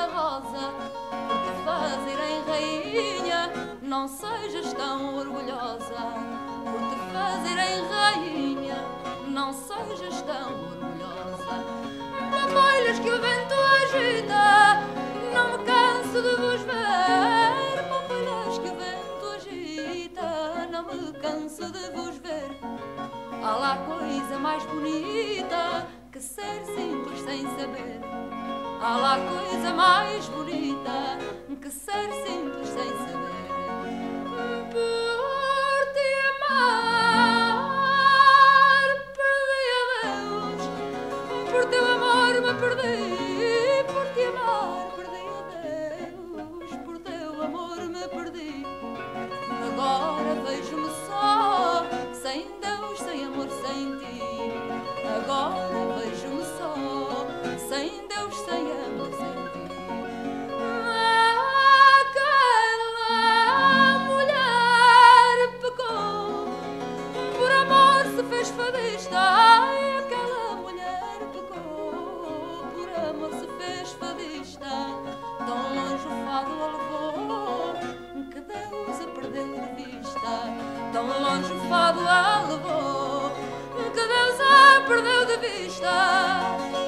da rosa Por te fazerem rainha Não sejas tão orgulhosa Por te fazerem rainha Não sejas tão orgulhosa. Papoilhas que o vento agita Não me canso de vos ver Papoilhas que o vento agita Não me canso de vos ver. Há lá coisa mais bonita Que ser simples sem saber. Há lá coisa mais bonita que ser simples sem saber. Fez fadista. Aquela mulher pecou, por amor se fez fadista. Tão longe o fado a levou, que Deus a perdeu de vista. Tão longe o fado a levou, que Deus a perdeu de vista.